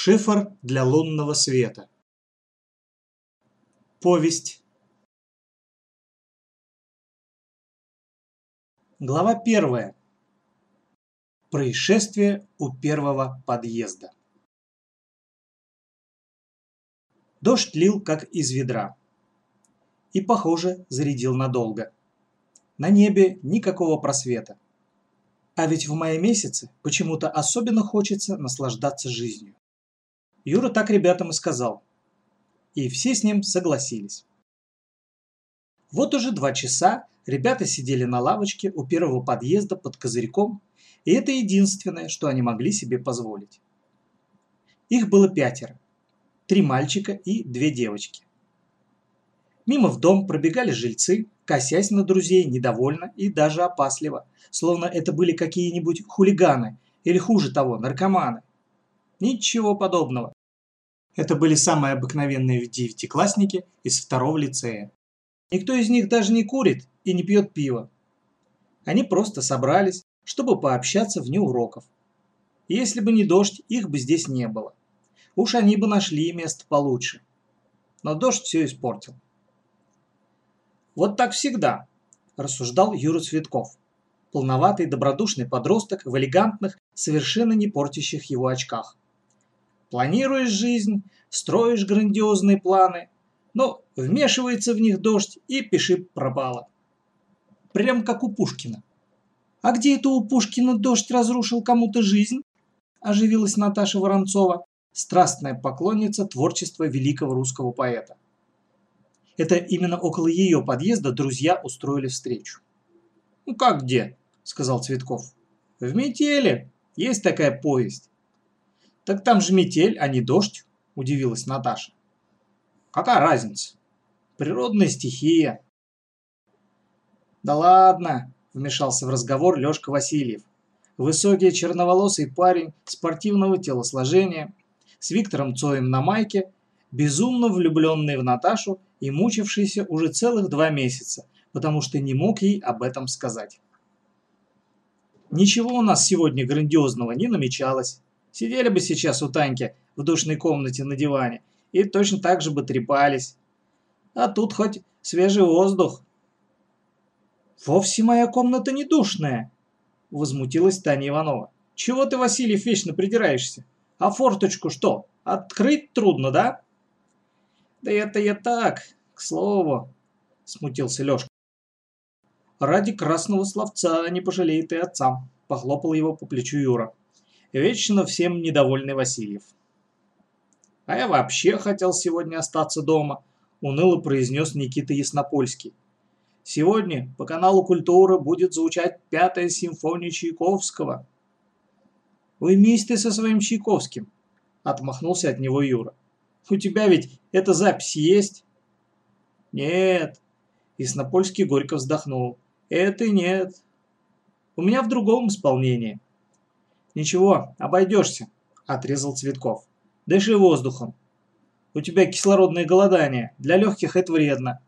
Шифр для лунного света. Повесть. Глава первая. Происшествие у первого подъезда. Дождь лил как из ведра. И, похоже, зарядил надолго. На небе никакого просвета. А ведь в мае месяце почему-то особенно хочется наслаждаться жизнью. Юра так ребятам и сказал. И все с ним согласились. Вот уже два часа ребята сидели на лавочке у первого подъезда под козырьком, и это единственное, что они могли себе позволить. Их было пятеро. Три мальчика и две девочки. Мимо в дом пробегали жильцы, косясь на друзей недовольно и даже опасливо, словно это были какие-нибудь хулиганы или хуже того, наркоманы. Ничего подобного. Это были самые обыкновенные девятиклассники из второго лицея. Никто из них даже не курит и не пьет пиво. Они просто собрались, чтобы пообщаться вне уроков. если бы не дождь, их бы здесь не было. Уж они бы нашли место получше. Но дождь все испортил. Вот так всегда, рассуждал Юра Цветков. Полноватый, добродушный подросток в элегантных, совершенно не портящих его очках. Планируешь жизнь, строишь грандиозные планы, но вмешивается в них дождь и пиши пропало. Прям как у Пушкина. А где это у Пушкина дождь разрушил кому-то жизнь? Оживилась Наташа Воронцова, страстная поклонница творчества великого русского поэта. Это именно около ее подъезда друзья устроили встречу. «Ну как где?» – сказал Цветков. «В метели. Есть такая повесть. «Так там же метель, а не дождь», – удивилась Наташа. «Какая разница? Природная стихия». «Да ладно», – вмешался в разговор Лёшка Васильев. Высокий черноволосый парень спортивного телосложения, с Виктором Цоем на майке, безумно влюбленный в Наташу и мучившийся уже целых два месяца, потому что не мог ей об этом сказать. Ничего у нас сегодня грандиозного не намечалось. Сидели бы сейчас у Таньки в душной комнате на диване и точно так же бы трепались. А тут хоть свежий воздух. «Вовсе моя комната не душная», – возмутилась Таня Иванова. «Чего ты, Васильев, вечно придираешься? А форточку что, открыть трудно, да?» «Да это я так, к слову», – смутился Лёшка. «Ради красного словца не пожалеет и отца», – похлопал его по плечу Юра. Вечно всем недовольный Васильев. «А я вообще хотел сегодня остаться дома», – уныло произнес Никита Яснопольский. «Сегодня по каналу «Культура» будет звучать пятая симфония Чайковского». «Уймись ты со своим Чайковским», – отмахнулся от него Юра. «У тебя ведь эта запись есть?» «Нет», – Яснопольский горько вздохнул. «Это нет. У меня в другом исполнении». «Ничего, обойдешься», – отрезал Цветков. «Дыши воздухом. У тебя кислородное голодание. Для легких это вредно».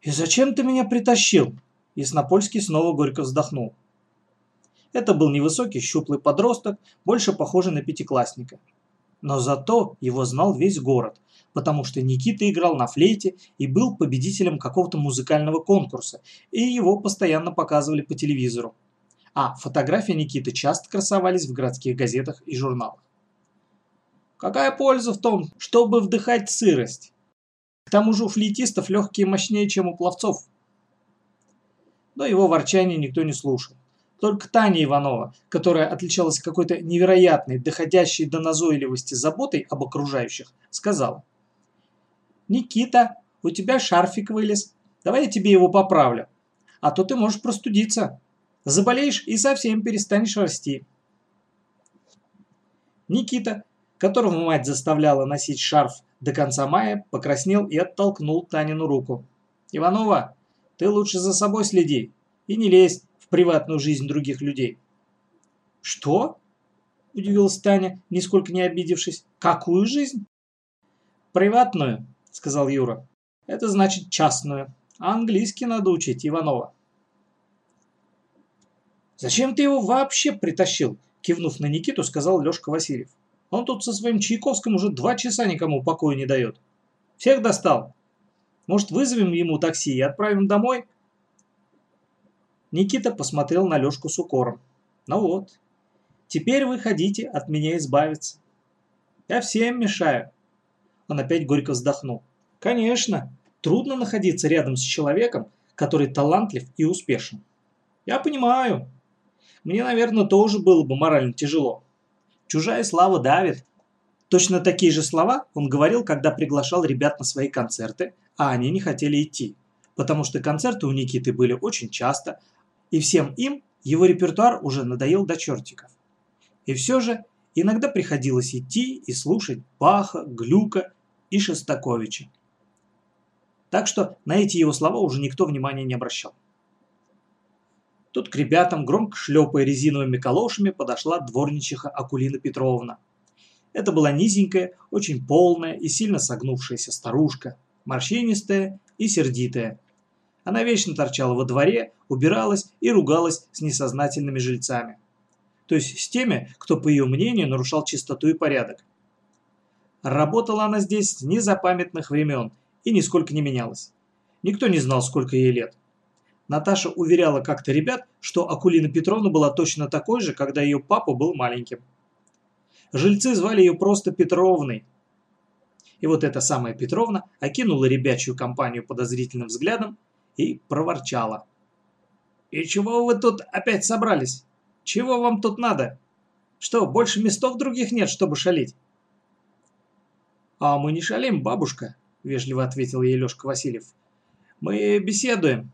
«И зачем ты меня притащил?» Яснопольский снова горько вздохнул. Это был невысокий щуплый подросток, больше похожий на пятиклассника. Но зато его знал весь город, потому что Никита играл на флейте и был победителем какого-то музыкального конкурса, и его постоянно показывали по телевизору а фотографии Никиты часто красовались в городских газетах и журналах. Какая польза в том, чтобы вдыхать сырость? К тому же у флейтистов легкие мощнее, чем у пловцов. Но его ворчание никто не слушал. Только Таня Иванова, которая отличалась какой-то невероятной, доходящей до назойливости заботой об окружающих, сказала. «Никита, у тебя шарфик вылез. Давай я тебе его поправлю. А то ты можешь простудиться». Заболеешь и совсем перестанешь расти. Никита, которого мать заставляла носить шарф до конца мая, покраснел и оттолкнул Танину руку. «Иванова, ты лучше за собой следи и не лезь в приватную жизнь других людей». «Что?» – удивилась Таня, нисколько не обидевшись. «Какую жизнь?» «Приватную», – сказал Юра. «Это значит частную. А английский надо учить, Иванова». «Зачем ты его вообще притащил?» кивнув на Никиту, сказал Лёшка Васильев. Он тут со своим Чайковским уже два часа никому покоя не дает. Всех достал. Может, вызовем ему такси и отправим домой? Никита посмотрел на Лёшку с укором. Ну вот, теперь вы хотите от меня избавиться. Я всем мешаю. Он опять горько вздохнул. Конечно, трудно находиться рядом с человеком, который талантлив и успешен. Я понимаю. Мне, наверное, тоже было бы морально тяжело. Чужая слава давит. Точно такие же слова он говорил, когда приглашал ребят на свои концерты, а они не хотели идти. Потому что концерты у Никиты были очень часто, и всем им его репертуар уже надоел до чертиков. И все же иногда приходилось идти и слушать Баха, Глюка и Шостаковича. Так что на эти его слова уже никто внимания не обращал. Тут к ребятам, громко шлепая резиновыми калошами, подошла дворничиха Акулина Петровна. Это была низенькая, очень полная и сильно согнувшаяся старушка, морщинистая и сердитая. Она вечно торчала во дворе, убиралась и ругалась с несознательными жильцами. То есть с теми, кто, по ее мнению, нарушал чистоту и порядок. Работала она здесь с незапамятных времен и нисколько не менялась. Никто не знал, сколько ей лет. Наташа уверяла как-то ребят, что Акулина Петровна была точно такой же, когда ее папа был маленьким. Жильцы звали ее просто Петровной. И вот эта самая Петровна окинула ребячью компанию подозрительным взглядом и проворчала. «И чего вы тут опять собрались? Чего вам тут надо? Что, больше местов других нет, чтобы шалить?» «А мы не шалим, бабушка», – вежливо ответил ей Лешка Васильев. «Мы беседуем».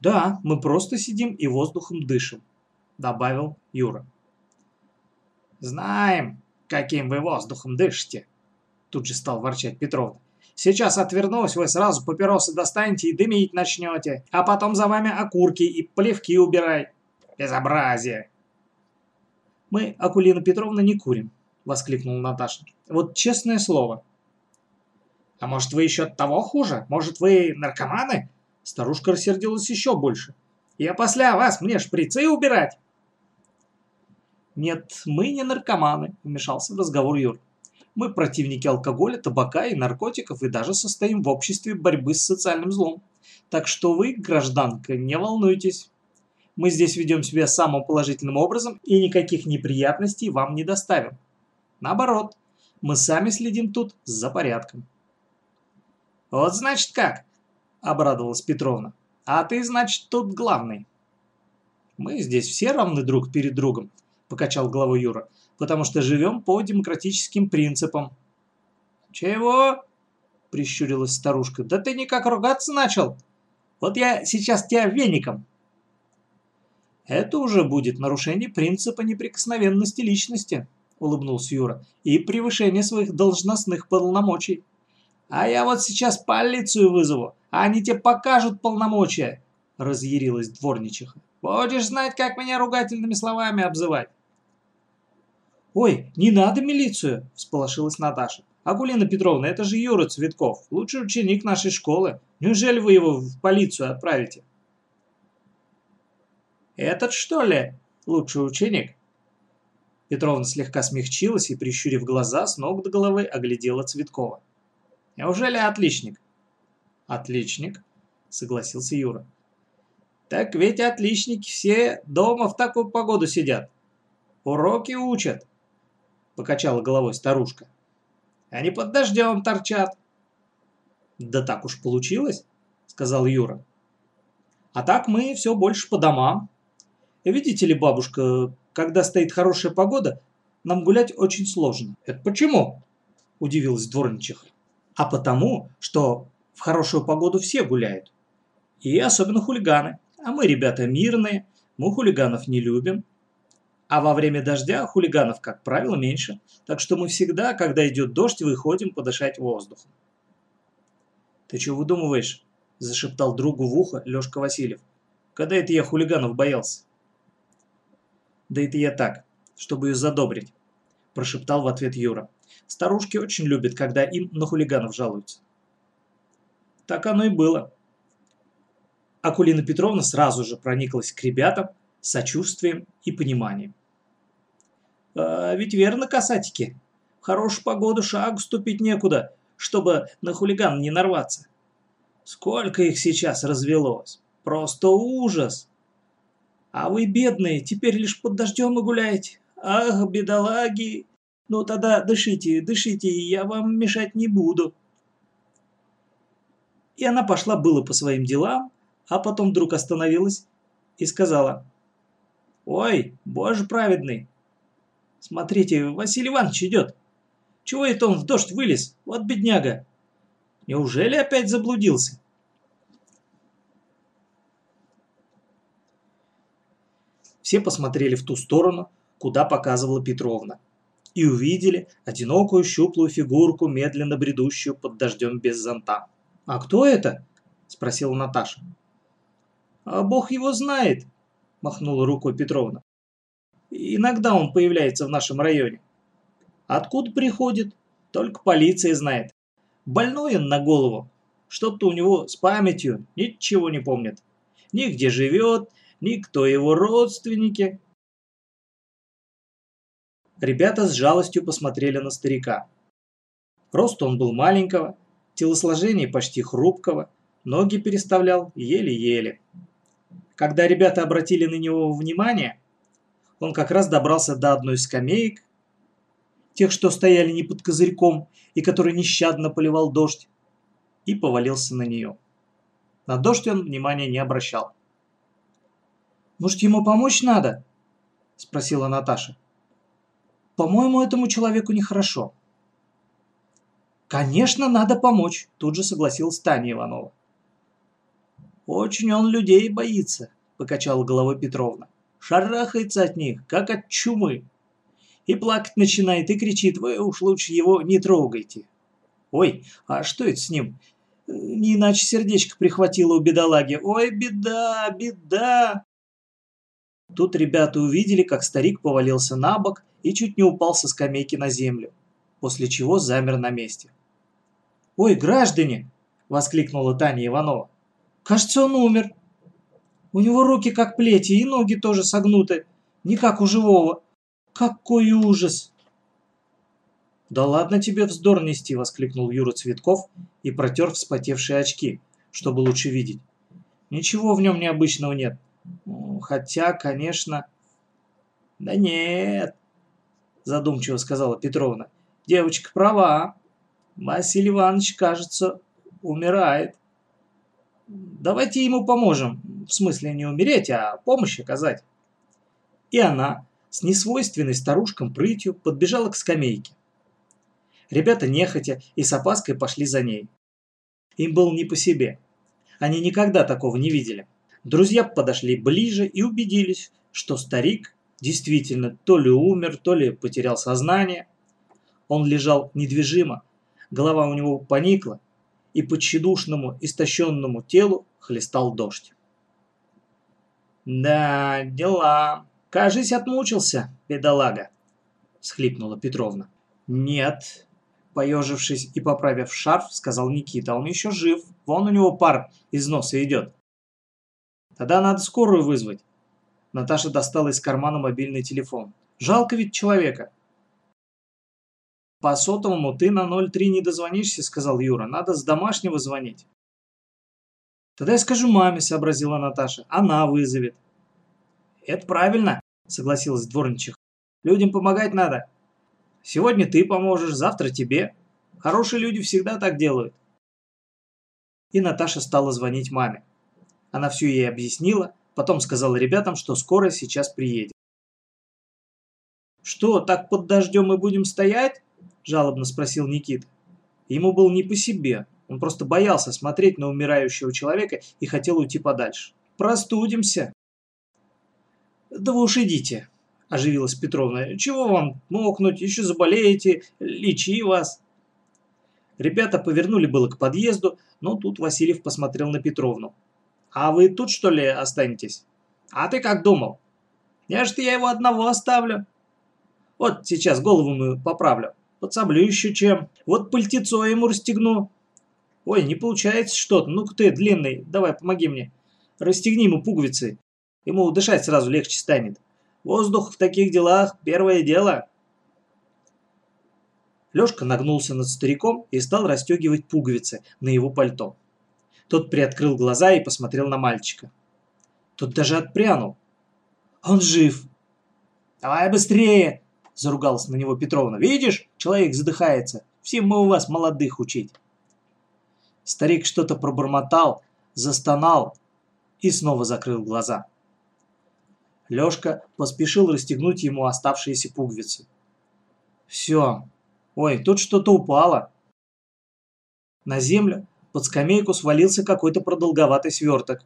«Да, мы просто сидим и воздухом дышим», – добавил Юра. «Знаем, каким вы воздухом дышите», – тут же стал ворчать Петровна. «Сейчас отвернусь, вы сразу папиросы достанете и дымить начнете, а потом за вами окурки и плевки убирай. Безобразие!» «Мы, Акулина Петровна, не курим», – воскликнула Наташа. «Вот честное слово». «А может, вы еще того хуже? Может, вы наркоманы?» Старушка рассердилась еще больше. «Я после вас мне шприцы убирать!» «Нет, мы не наркоманы», – вмешался в разговор Юр. «Мы противники алкоголя, табака и наркотиков и даже состоим в обществе борьбы с социальным злом. Так что вы, гражданка, не волнуйтесь. Мы здесь ведем себя самым положительным образом и никаких неприятностей вам не доставим. Наоборот, мы сами следим тут за порядком». «Вот значит как!» Обрадовалась Петровна. «А ты, значит, тут главный». «Мы здесь все равны друг перед другом», – покачал головой Юра, «потому что живем по демократическим принципам». «Чего?» – прищурилась старушка. «Да ты никак ругаться начал. Вот я сейчас тебя веником». «Это уже будет нарушение принципа неприкосновенности личности», – улыбнулся Юра, «и превышение своих должностных полномочий». «А я вот сейчас полицию вызову, а они тебе покажут полномочия», – разъярилась дворничиха. «Будешь знать, как меня ругательными словами обзывать». «Ой, не надо милицию!» – всполошилась Наташа. «Агулина Петровна, это же Юра Цветков, лучший ученик нашей школы. Неужели вы его в полицию отправите?» «Этот, что ли, лучший ученик?» Петровна слегка смягчилась и, прищурив глаза, с ног до головы оглядела Цветкова. Неужели отличник? Отличник, согласился Юра. Так ведь отличники все дома в такую погоду сидят. Уроки учат, покачала головой старушка. Они под дождем торчат. Да так уж получилось, сказал Юра. А так мы все больше по домам. Видите ли, бабушка, когда стоит хорошая погода, нам гулять очень сложно. Это почему? Удивилась дворничиха а потому, что в хорошую погоду все гуляют. И особенно хулиганы. А мы, ребята, мирные, мы хулиганов не любим. А во время дождя хулиганов, как правило, меньше. Так что мы всегда, когда идет дождь, выходим подышать воздухом. «Ты чего выдумываешь?» – зашептал другу в ухо Лёшка Васильев. «Когда это я хулиганов боялся?» «Да это я так, чтобы ее задобрить», – прошептал в ответ Юра. Старушки очень любят, когда им на хулиганов жалуются. Так оно и было. Акулина Петровна сразу же прониклась к ребятам сочувствием и пониманием. А ведь верно, касатики. В хорошую погоду шагу ступить некуда, чтобы на хулиган не нарваться. Сколько их сейчас развелось. Просто ужас. А вы, бедные, теперь лишь под дождем и гуляете. Ах, бедолаги. Ну тогда дышите, дышите, я вам мешать не буду. И она пошла было по своим делам, а потом вдруг остановилась и сказала. «Ой, боже праведный! Смотрите, Василий Иванович идет. Чего это он в дождь вылез? Вот бедняга! Неужели опять заблудился?» Все посмотрели в ту сторону, куда показывала Петровна, и увидели одинокую щуплую фигурку, медленно бредущую под дождем без зонта. «А кто это?» – спросила Наташа. «А бог его знает», – махнула рукой Петровна. «Иногда он появляется в нашем районе. Откуда приходит, только полиция знает. Больной он на голову. Что-то у него с памятью, ничего не помнит. Ни где живет, ни кто его родственники. Ребята с жалостью посмотрели на старика. Рост он был маленького, телосложение почти хрупкого, ноги переставлял еле-еле. Когда ребята обратили на него внимание, он как раз добрался до одной из скамеек, тех, что стояли не под козырьком и который нещадно поливал дождь, и повалился на нее. На дождь он внимания не обращал. «Может, ему помочь надо?» – спросила Наташа. «По-моему, этому человеку нехорошо». «Конечно, надо помочь», – тут же согласилась Таня Иванова. «Очень он людей боится», – покачала головой Петровна. «Шарахается от них, как от чумы. И плакать начинает, и кричит, вы уж лучше его не трогайте». «Ой, а что это с ним? Не иначе сердечко прихватило у бедолаги. Ой, беда, беда!» Тут ребята увидели, как старик повалился на бок и чуть не упал со скамейки на землю, после чего замер на месте. «Ой, граждане!» – воскликнула Таня Иванова. «Кажется, он умер. У него руки как плети и ноги тоже согнуты, не как у живого. Какой ужас!» «Да ладно тебе вздор нести!» – воскликнул Юра Цветков и протер вспотевшие очки, чтобы лучше видеть. «Ничего в нем необычного нет. Хотя, конечно... Да нет, задумчиво сказала Петровна. Девочка права. Василий Иванович, кажется, умирает. Давайте ему поможем. В смысле не умереть, а помощь оказать. И она с несвойственной старушкам прытью подбежала к скамейке. Ребята нехотя и с опаской пошли за ней. Им было не по себе. Они никогда такого не видели. Друзья подошли ближе и убедились, что старик действительно то ли умер, то ли потерял сознание. Он лежал недвижимо, голова у него поникла, и по тщедушному, истощенному телу хлестал дождь. «Да, дела. Кажись, отмучился, бедолага», – схлипнула Петровна. «Нет», – поежившись и поправив шарф, сказал Никита, – «он еще жив, вон у него пар из носа идет». Тогда надо скорую вызвать. Наташа достала из кармана мобильный телефон. Жалко ведь человека. По сотовому ты на 03 не дозвонишься, сказал Юра. Надо с домашнего звонить. Тогда я скажу маме, сообразила Наташа. Она вызовет. Это правильно, согласилась дворничиха. Людям помогать надо. Сегодня ты поможешь, завтра тебе. Хорошие люди всегда так делают. И Наташа стала звонить маме. Она все ей объяснила, потом сказала ребятам, что скоро сейчас приедет. «Что, так под дождем мы будем стоять?» – жалобно спросил Никита. Ему было не по себе, он просто боялся смотреть на умирающего человека и хотел уйти подальше. «Простудимся!» «Да вы уж идите!» – оживилась Петровна. «Чего вам мокнуть? Еще заболеете? Лечи вас!» Ребята повернули было к подъезду, но тут Васильев посмотрел на Петровну. А вы тут, что ли, останетесь? А ты как думал? Неужто я его одного оставлю? Вот сейчас голову мою поправлю. Подсоблю еще чем. Вот пальтецо ему расстегну. Ой, не получается что-то. Ну-ка ты, длинный, давай, помоги мне. Расстегни ему пуговицы. Ему дышать сразу легче станет. Воздух в таких делах – первое дело. Лёшка нагнулся над стариком и стал расстегивать пуговицы на его пальто. Тот приоткрыл глаза и посмотрел на мальчика. Тот даже отпрянул. «Он жив!» «Давай быстрее!» – заругалась на него Петровна. «Видишь, человек задыхается. Всем мы у вас молодых учить». Старик что-то пробормотал, застонал и снова закрыл глаза. Лёшка поспешил расстегнуть ему оставшиеся пуговицы. Все. Ой, тут что-то упало. На землю под скамейку свалился какой-то продолговатый сверток.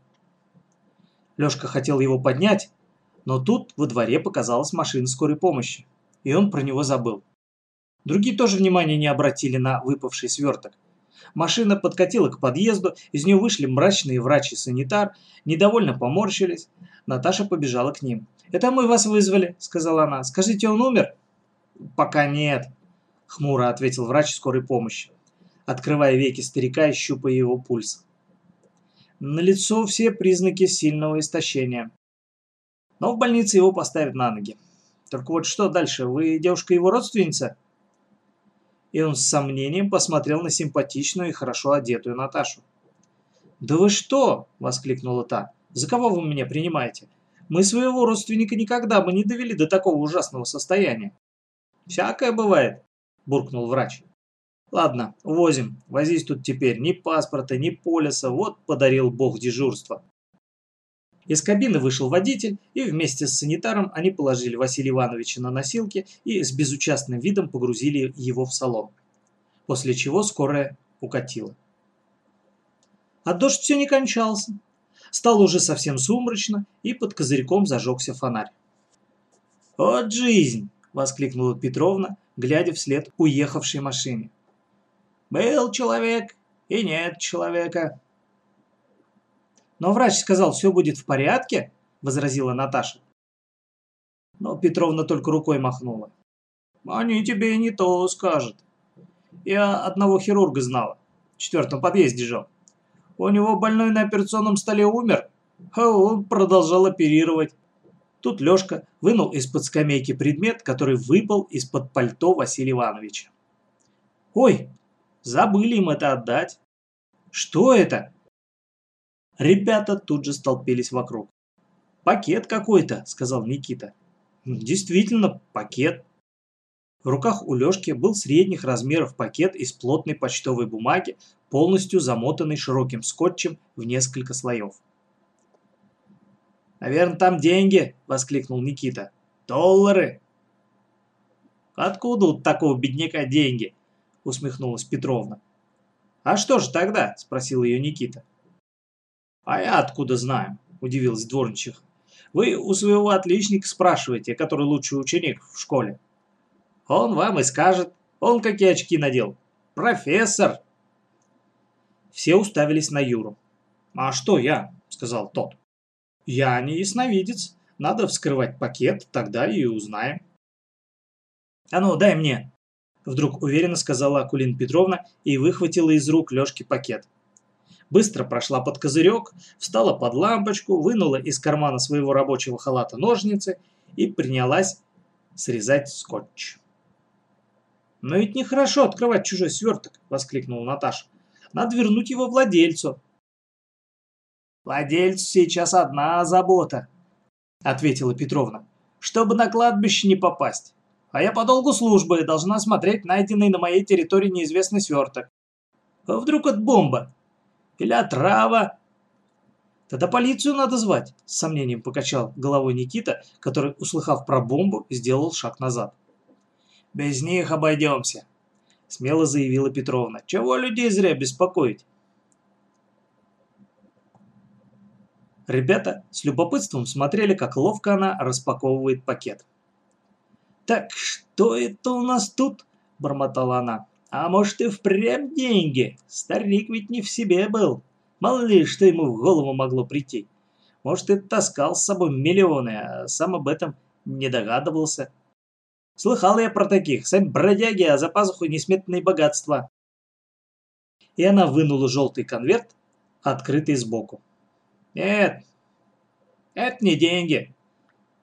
Лёшка хотел его поднять, но тут во дворе показалась машина скорой помощи, и он про него забыл. Другие тоже внимания не обратили на выпавший сверток. Машина подкатила к подъезду, из нее вышли мрачные врач и санитар, недовольно поморщились. Наташа побежала к ним. «Это мы вас вызвали», — сказала она. «Скажите, он умер?» «Пока нет», — хмуро ответил врач скорой помощи, открывая веки старика и щупая его пульс. На лицо все признаки сильного истощения. Но в больнице его поставят на ноги. Только вот что дальше? Вы девушка его родственница? И он с сомнением посмотрел на симпатичную и хорошо одетую Наташу. «Да вы что?» – воскликнула та. «За кого вы меня принимаете? Мы своего родственника никогда бы не довели до такого ужасного состояния». «Всякое бывает», – буркнул врач. «Ладно, увозим. Возись тут теперь. Ни паспорта, ни полиса. Вот подарил бог дежурства». Из кабины вышел водитель, и вместе с санитаром они положили Василия Ивановича на носилки и с безучастным видом погрузили его в салон. После чего скорая укатила. А дождь все не кончался. Стало уже совсем сумрачно, и под козырьком зажегся фонарь. «Вот жизнь!» – воскликнула Петровна, глядя вслед уехавшей машине. «Был человек и нет человека!» «Но врач сказал, все будет в порядке», – возразила Наташа. Но Петровна только рукой махнула. «Они тебе и не то скажут. Я одного хирурга знала, в четвертом подъезде жил. У него больной на операционном столе умер, а он продолжал оперировать. Тут Лёшка вынул из-под скамейки предмет, который выпал из-под пальто Василия Ивановича. «Ой, забыли им это отдать». «Что это?» Ребята тут же столпились вокруг. «Пакет какой-то», — сказал Никита. «Действительно, пакет». В руках у Лёшки был средних размеров пакет из плотной почтовой бумаги, полностью замотанный широким скотчем в несколько слоев. «Наверное, там деньги!» – воскликнул Никита. «Доллары!» «Откуда у такого бедняка деньги?» – усмехнулась Петровна. «А что же тогда?» – спросил ее Никита. «А я откуда знаю?» – удивилась дворничиха. «Вы у своего отличника спрашиваете, который лучший ученик в школе. Он вам и скажет. Он какие очки надел. Профессор!» Все уставились на Юру. «А что я?» – сказал тот. «Я не ясновидец. Надо вскрывать пакет, тогда и узнаем». «А ну, дай мне!» Вдруг уверенно сказала Акулина Петровна и выхватила из рук Лёшки пакет быстро прошла под козырек, встала под лампочку, вынула из кармана своего рабочего халата ножницы и принялась срезать скотч. «Но ведь нехорошо открывать чужой сверток!» – воскликнула Наташа. «Надо вернуть его владельцу!» «Владельцу сейчас одна забота», – ответила Петровна, – «чтобы на кладбище не попасть. А я по долгу службы должна смотреть найденный на моей территории неизвестный сверток. А вдруг это бомба? Или отрава?» «Тогда полицию надо звать», – с сомнением покачал головой Никита, который, услыхав про бомбу, сделал шаг назад. «Без них обойдемся», – смело заявила Петровна. «Чего людей зря беспокоить?» Ребята с любопытством смотрели, как ловко она распаковывает пакет. «Так что это у нас тут?» – бормотала она. А может и впрямь деньги? Старик ведь не в себе был. Мало ли, что ему в голову могло прийти. Может, и таскал с собой миллионы, а сам об этом не догадывался. Слыхал я про таких, сами бродяги, а за пазухой несметные богатства. И она вынула желтый конверт, открытый сбоку. Нет, это не деньги.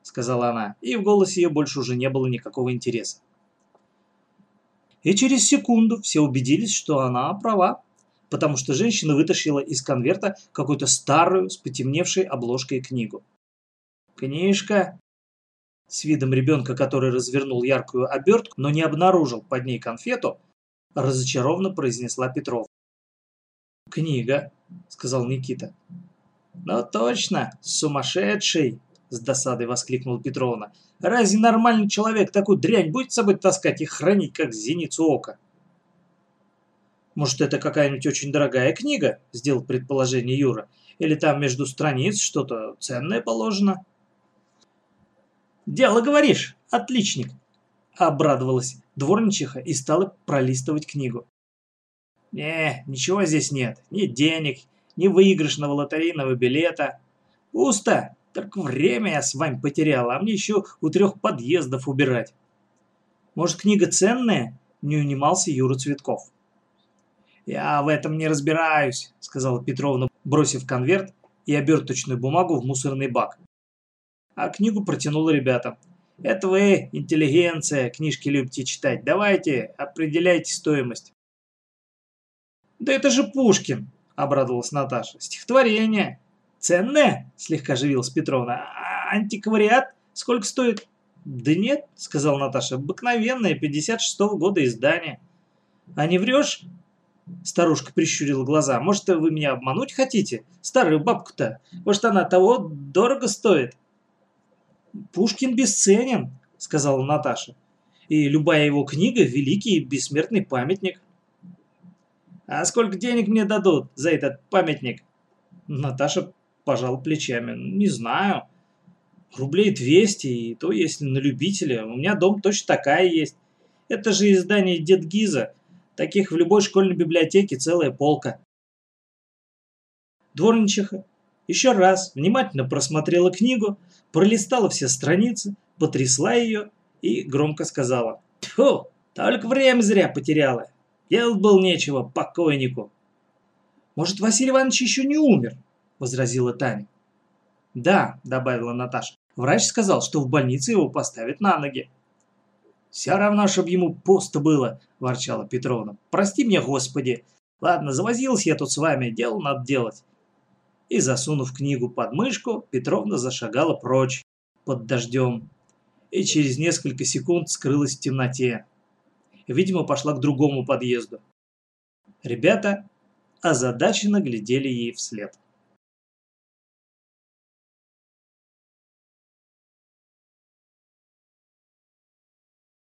Сказала она, и в голосе ее больше уже не было никакого интереса. И через секунду все убедились, что она права, потому что женщина вытащила из конверта какую-то старую с потемневшей обложкой книгу. «Книжка?» С видом ребенка, который развернул яркую обертку, но не обнаружил под ней конфету, разочарованно произнесла Петров. «Книга», — сказал Никита. «Ну точно, сумасшедший!» — с досадой воскликнул Петровна. «Разве нормальный человек такую дрянь будет с собой таскать и хранить, как зеницу ока?» «Может, это какая-нибудь очень дорогая книга?» — сделал предположение Юра. «Или там между страниц что-то ценное положено?» «Дело говоришь, отличник!» — обрадовалась дворничиха и стала пролистывать книгу. «Не, ничего здесь нет. Ни денег, ни выигрышного лотерейного билета. Пусто. Только время я с вами потеряла, а мне еще у трех подъездов убирать». «Может, книга ценная?» — не унимался Юра Цветков. «Я в этом не разбираюсь», — сказала Петровна, бросив конверт и оберточную бумагу в мусорный бак. А книгу протянула ребятам. «Это вы, интеллигенция, книжки любите читать. Давайте, определяйте стоимость». «Да это же Пушкин!» – обрадовалась Наташа. «Стихотворение!» «Ценное?» – слегка оживилась Петровна. «А антиквариат? Сколько стоит?» «Да нет», – сказала Наташа, – «обыкновенное, 56-го года издания». «А не врешь?» Старушка прищурила глаза. «Может, вы меня обмануть хотите? Старую бабку-то? Может, она того дорого стоит?» «Пушкин бесценен», — сказала Наташа. «И любая его книга — великий бессмертный памятник». «А сколько денег мне дадут за этот памятник?» Наташа пожал плечами. «Не знаю. Рублей 200, и то если на любителя. У меня дом точно такая есть. Это же издание Дед Гиза. Таких в любой школьной библиотеке целая полка. Дворничиха еще раз внимательно просмотрела книгу, пролистала все страницы, потрясла ее и громко сказала. «Тьфу, только время зря потеряла. Делать был нечего покойнику». «Может, Василий Иванович еще не умер?» – возразила Таня. «Да», – добавила Наташа. «Врач сказал, что в больнице его поставят на ноги». «Все равно, чтобы ему пусто было», – ворчала Петровна. «Прости меня, Господи. Ладно, завозился я тут с вами, дело надо делать». И, засунув книгу под мышку, Петровна зашагала прочь, под дождем. И через несколько секунд скрылась в темноте. Видимо, пошла к другому подъезду. Ребята озадаченно глядели ей вслед.